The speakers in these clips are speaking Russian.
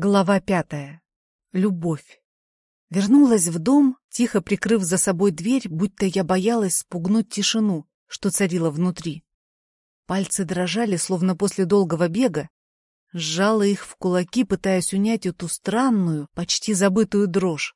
Глава пятая. Любовь. Вернулась в дом, тихо прикрыв за собой дверь, будто я боялась спугнуть тишину, что царила внутри. Пальцы дрожали, словно после долгого бега. Сжала их в кулаки, пытаясь унять эту странную, почти забытую дрожь.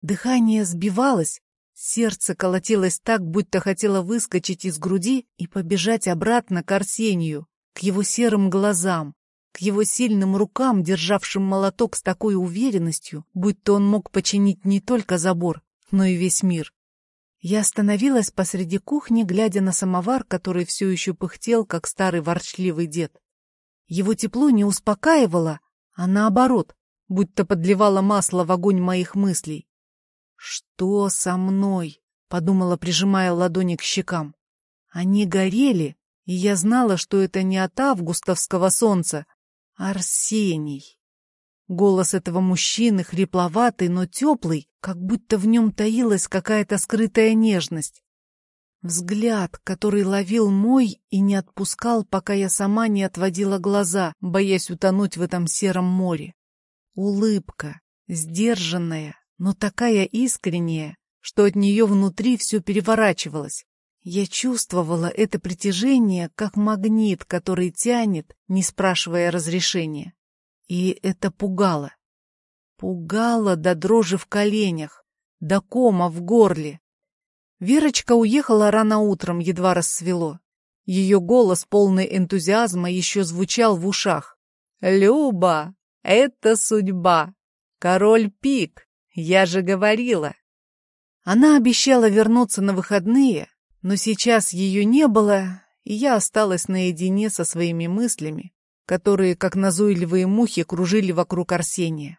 Дыхание сбивалось, сердце колотилось так, будто хотело выскочить из груди и побежать обратно к Арсению, к его серым глазам, его сильным рукам, державшим молоток с такой уверенностью, будто он мог починить не только забор, но и весь мир. Я остановилась посреди кухни, глядя на самовар, который все еще пыхтел, как старый ворчливый дед. Его тепло не успокаивало, а наоборот, будто подливало масло в огонь моих мыслей. «Что со мной?» — подумала, прижимая ладони к щекам. Они горели, и я знала, что это не от августовского солнца, Арсений. Голос этого мужчины хрипловатый, но теплый, как будто в нем таилась какая-то скрытая нежность. Взгляд, который ловил мой и не отпускал, пока я сама не отводила глаза, боясь утонуть в этом сером море. Улыбка, сдержанная, но такая искренняя, что от нее внутри все переворачивалось. Я чувствовала это притяжение, как магнит, который тянет, не спрашивая разрешения. И это пугало. Пугало до дрожи в коленях, до кома в горле. Верочка уехала рано утром, едва рассвело. Ее голос, полный энтузиазма, еще звучал в ушах. «Люба, это судьба! Король Пик, я же говорила!» Она обещала вернуться на выходные, но сейчас ее не было, и я осталась наедине со своими мыслями, которые, как назойливые мухи, кружили вокруг Арсения.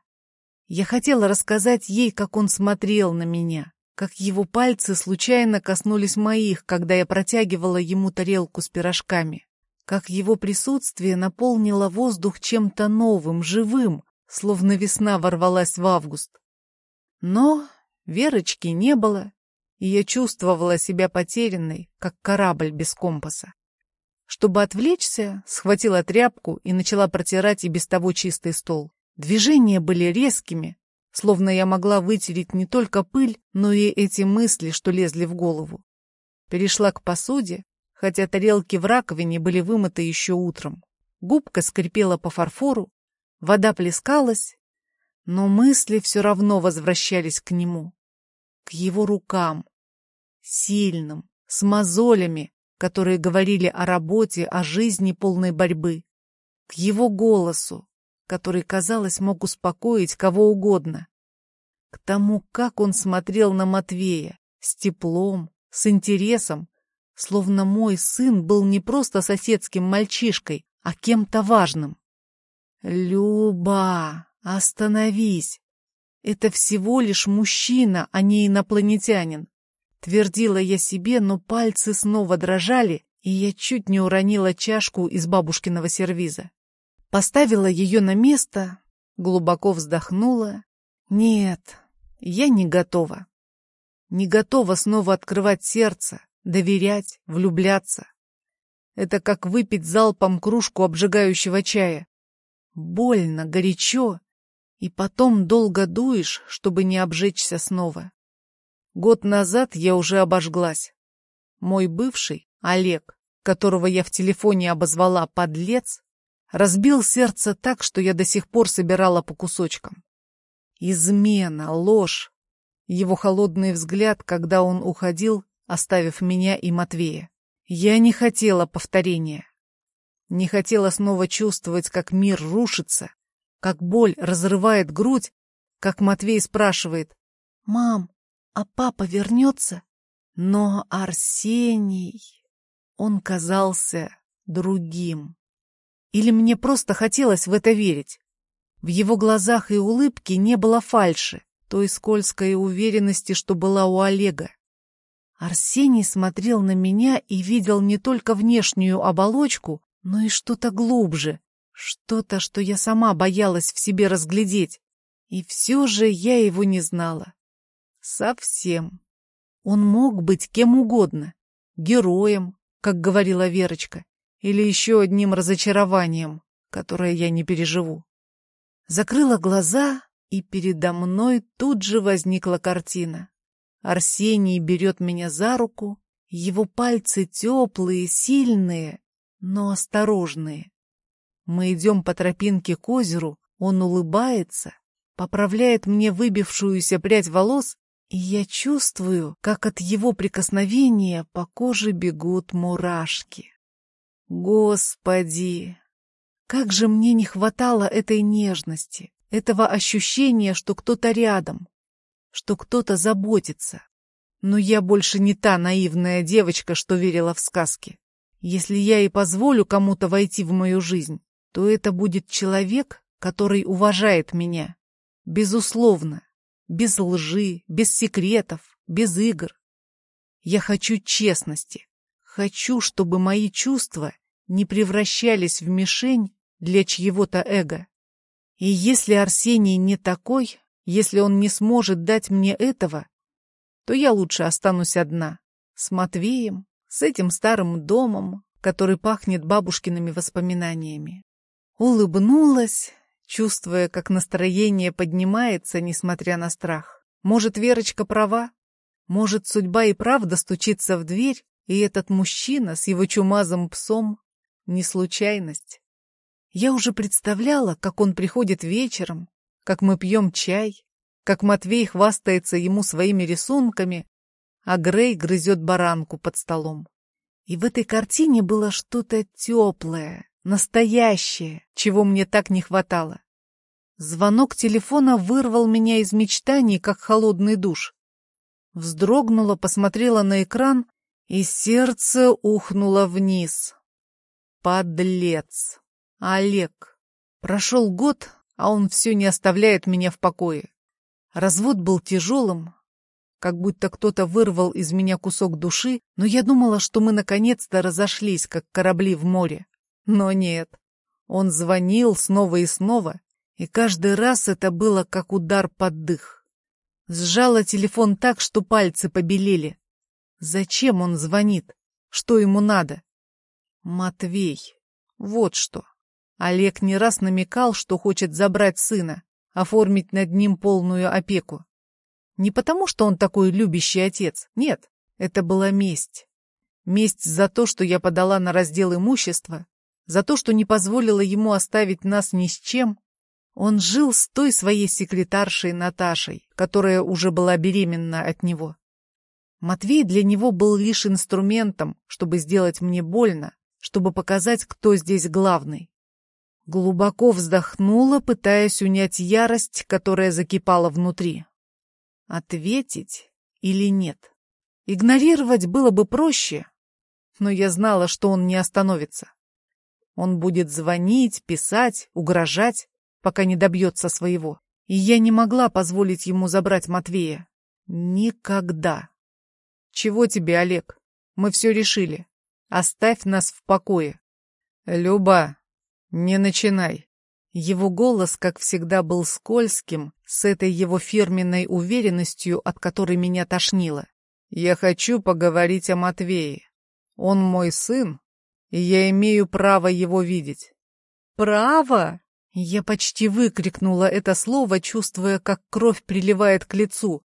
Я хотела рассказать ей, как он смотрел на меня, как его пальцы случайно коснулись моих, когда я протягивала ему тарелку с пирожками, как его присутствие наполнило воздух чем-то новым, живым, словно весна ворвалась в август. Но Верочки не было, и я чувствовала себя потерянной, как корабль без компаса. Чтобы отвлечься, схватила тряпку и начала протирать и без того чистый стол. Движения были резкими, словно я могла вытереть не только пыль, но и эти мысли, что лезли в голову. Перешла к посуде, хотя тарелки в раковине были вымыты еще утром. Губка скрипела по фарфору, вода плескалась, но мысли все равно возвращались к нему, к его рукам, сильным, с мозолями, которые говорили о работе, о жизни полной борьбы, к его голосу, который, казалось, мог успокоить кого угодно, к тому, как он смотрел на Матвея, с теплом, с интересом, словно мой сын был не просто соседским мальчишкой, а кем-то важным. «Люба, остановись! Это всего лишь мужчина, а не инопланетянин. Твердила я себе, но пальцы снова дрожали, и я чуть не уронила чашку из бабушкиного сервиза. Поставила ее на место, глубоко вздохнула. Нет, я не готова. Не готова снова открывать сердце, доверять, влюбляться. Это как выпить залпом кружку обжигающего чая. Больно, горячо, и потом долго дуешь, чтобы не обжечься снова. Год назад я уже обожглась. Мой бывший, Олег, которого я в телефоне обозвала «подлец», разбил сердце так, что я до сих пор собирала по кусочкам. Измена, ложь, его холодный взгляд, когда он уходил, оставив меня и Матвея. Я не хотела повторения. Не хотела снова чувствовать, как мир рушится, как боль разрывает грудь, как Матвей спрашивает «Мам, а папа вернется? Но Арсений... Он казался другим. Или мне просто хотелось в это верить? В его глазах и улыбке не было фальши, той скользкой уверенности, что была у Олега. Арсений смотрел на меня и видел не только внешнюю оболочку, но и что-то глубже, что-то, что я сама боялась в себе разглядеть. И все же я его не знала. Совсем. Он мог быть кем угодно. Героем, как говорила Верочка, или еще одним разочарованием, которое я не переживу. Закрыла глаза, и передо мной тут же возникла картина. Арсений берет меня за руку, его пальцы теплые, сильные, но осторожные. Мы идем по тропинке к озеру, он улыбается, поправляет мне выбившуюся прядь волос, и я чувствую, как от его прикосновения по коже бегут мурашки. Господи! Как же мне не хватало этой нежности, этого ощущения, что кто-то рядом, что кто-то заботится. Но я больше не та наивная девочка, что верила в сказки. Если я и позволю кому-то войти в мою жизнь, то это будет человек, который уважает меня. Безусловно. Без лжи, без секретов, без игр. Я хочу честности. Хочу, чтобы мои чувства не превращались в мишень для чьего-то эго. И если Арсений не такой, если он не сможет дать мне этого, то я лучше останусь одна, с Матвеем, с этим старым домом, который пахнет бабушкиными воспоминаниями. Улыбнулась, чувствуя, как настроение поднимается, несмотря на страх. Может, Верочка права? Может, судьба и правда стучится в дверь, и этот мужчина с его чумазым псом — не случайность? Я уже представляла, как он приходит вечером, как мы пьем чай, как Матвей хвастается ему своими рисунками, а Грей грызет баранку под столом. И в этой картине было что-то теплое, Настоящее, чего мне так не хватало. Звонок телефона вырвал меня из мечтаний, как холодный душ. Вздрогнула, посмотрела на экран, и сердце ухнуло вниз. Подлец. Олег. Прошел год, а он все не оставляет меня в покое. Развод был тяжелым, как будто кто-то вырвал из меня кусок души, но я думала, что мы наконец-то разошлись, как корабли в море. Но нет. Он звонил снова и снова, и каждый раз это было как удар под дых. Сжала телефон так, что пальцы побелели. Зачем он звонит? Что ему надо? Матвей. Вот что. Олег не раз намекал, что хочет забрать сына, оформить над ним полную опеку. Не потому, что он такой любящий отец. Нет, это была месть. Месть за то, что я подала на раздел имущества, за то, что не позволила ему оставить нас ни с чем, он жил с той своей секретаршей Наташей, которая уже была беременна от него. Матвей для него был лишь инструментом, чтобы сделать мне больно, чтобы показать, кто здесь главный. Глубоко вздохнула, пытаясь унять ярость, которая закипала внутри. Ответить или нет? Игнорировать было бы проще, но я знала, что он не остановится. Он будет звонить, писать, угрожать, пока не добьется своего. И я не могла позволить ему забрать Матвея. Никогда. Чего тебе, Олег? Мы все решили. Оставь нас в покое. Люба, не начинай. Его голос, как всегда, был скользким, с этой его фирменной уверенностью, от которой меня тошнило. Я хочу поговорить о Матвее. Он мой сын, и я имею право его видеть. Право? Я почти выкрикнула это слово, чувствуя, как кровь приливает к лицу.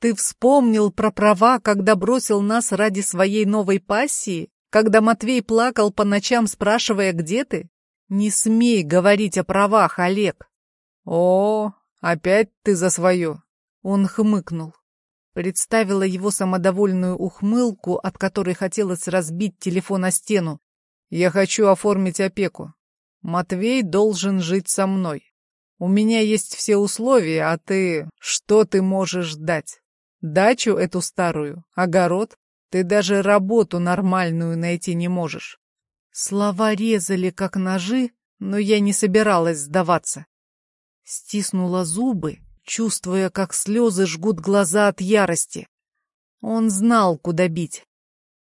Ты вспомнил про права, когда бросил нас ради своей новой пассии? Когда Матвей плакал по ночам, спрашивая, где ты? Не смей говорить о правах, Олег. О, опять ты за свое. Он хмыкнул. Представила его самодовольную ухмылку, от которой хотелось разбить телефон о стену, я хочу оформить опеку. Матвей должен жить со мной. У меня есть все условия, а ты... Что ты можешь дать? Дачу эту старую? Огород? Ты даже работу нормальную найти не можешь. Слова резали, как ножи, но я не собиралась сдаваться. Стиснула зубы, чувствуя, как слезы жгут глаза от ярости. Он знал, куда бить.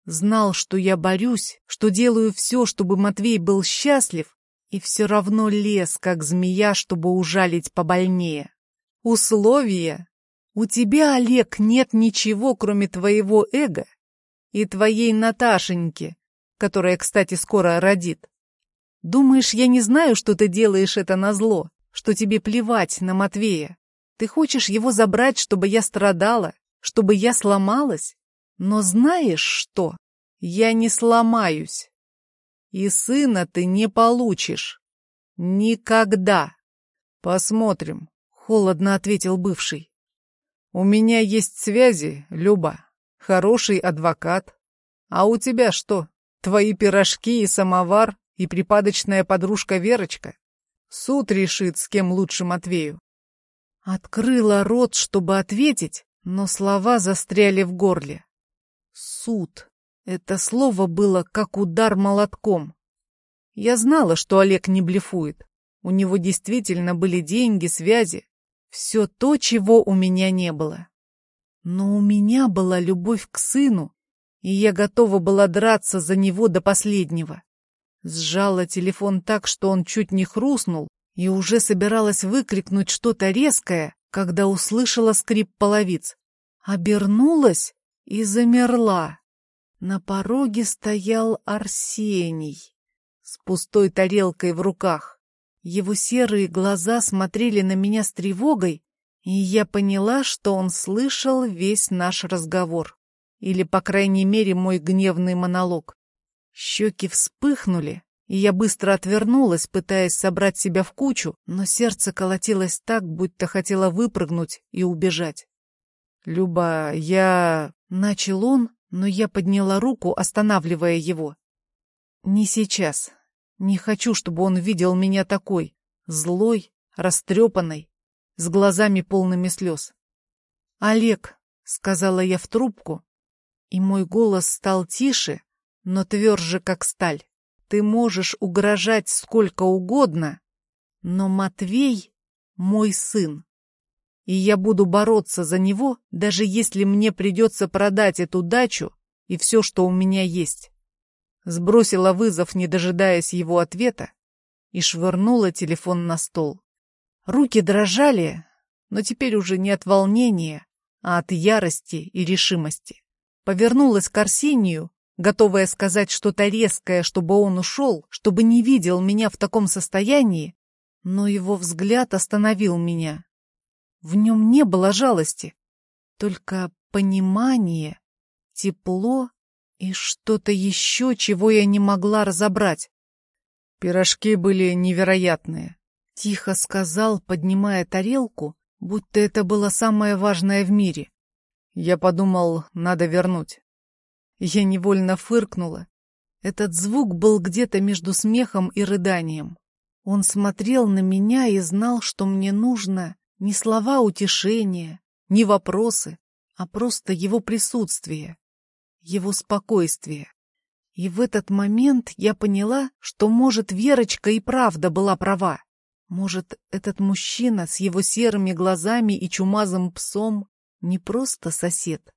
Знал, что я борюсь, что делаю все, чтобы Матвей был счастлив, и все равно лез, как змея, чтобы ужалить побольнее. Условия? У тебя, Олег, нет ничего, кроме твоего эго и твоей Наташеньки, которая, кстати, скоро родит. Думаешь, я не знаю, что ты делаешь это назло, что тебе плевать на Матвея. Ты хочешь его забрать, чтобы я страдала, чтобы я сломалась? Но знаешь что? Я не сломаюсь. И сына ты не получишь. Никогда. Посмотрим, — холодно ответил бывший. У меня есть связи, Люба, хороший адвокат. А у тебя что, твои пирожки и самовар и припадочная подружка Верочка? Суд решит, с кем лучше Матвею. Открыла рот, чтобы ответить, но слова застряли в горле. Суд. Это слово было как удар молотком. Я знала, что Олег не блефует. У него действительно были деньги, связи. Все то, чего у меня не было. Но у меня была любовь к сыну, и я готова была драться за него до последнего. Сжала телефон так, что он чуть не хрустнул, и уже собиралась выкрикнуть что-то резкое, когда услышала скрип половиц. Обернулась и замерла. На пороге стоял Арсений с пустой тарелкой в руках. Его серые глаза смотрели на меня с тревогой, и я поняла, что он слышал весь наш разговор. Или, по крайней мере, мой гневный монолог. Щеки вспыхнули, и я быстро отвернулась, пытаясь собрать себя в кучу, но сердце колотилось так, будто хотело выпрыгнуть и убежать. «Люба, я...» — начал он, но я подняла руку, останавливая его. «Не сейчас. Не хочу, чтобы он видел меня такой, злой, растрепанной, с глазами полными слез. «Олег», — сказала я в трубку, и мой голос стал тише, но тверже, как сталь. «Ты можешь угрожать сколько угодно, но Матвей — мой сын и я буду бороться за него, даже если мне придется продать эту дачу и все, что у меня есть. Сбросила вызов, не дожидаясь его ответа, и швырнула телефон на стол. Руки дрожали, но теперь уже не от волнения, а от ярости и решимости. Повернулась к Арсению, готовая сказать что-то резкое, чтобы он ушел, чтобы не видел меня в таком состоянии, но его взгляд остановил меня. В нем не было жалости, только понимание, тепло и что-то еще, чего я не могла разобрать. Пирожки были невероятные. Тихо сказал, поднимая тарелку, будто это было самое важное в мире. Я подумал, надо вернуть. Я невольно фыркнула. Этот звук был где-то между смехом и рыданием. Он смотрел на меня и знал, что мне нужно не слова утешения, не вопросы, а просто его присутствие, его спокойствие. И в этот момент я поняла, что, может, Верочка и правда была права. Может, этот мужчина с его серыми глазами и чумазым псом не просто сосед.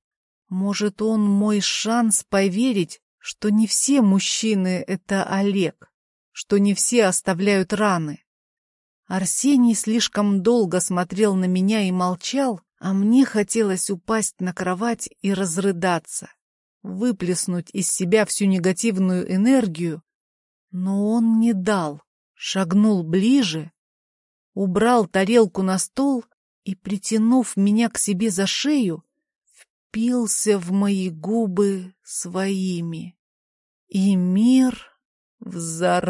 Может, он мой шанс поверить, что не все мужчины — это Олег, что не все оставляют раны. Арсений слишком долго смотрел на меня и молчал, а мне хотелось упасть на кровать и разрыдаться, выплеснуть из себя всю негативную энергию, но он не дал, шагнул ближе, убрал тарелку на стол и, притянув меня к себе за шею, впился в мои губы своими. И мир взорвался.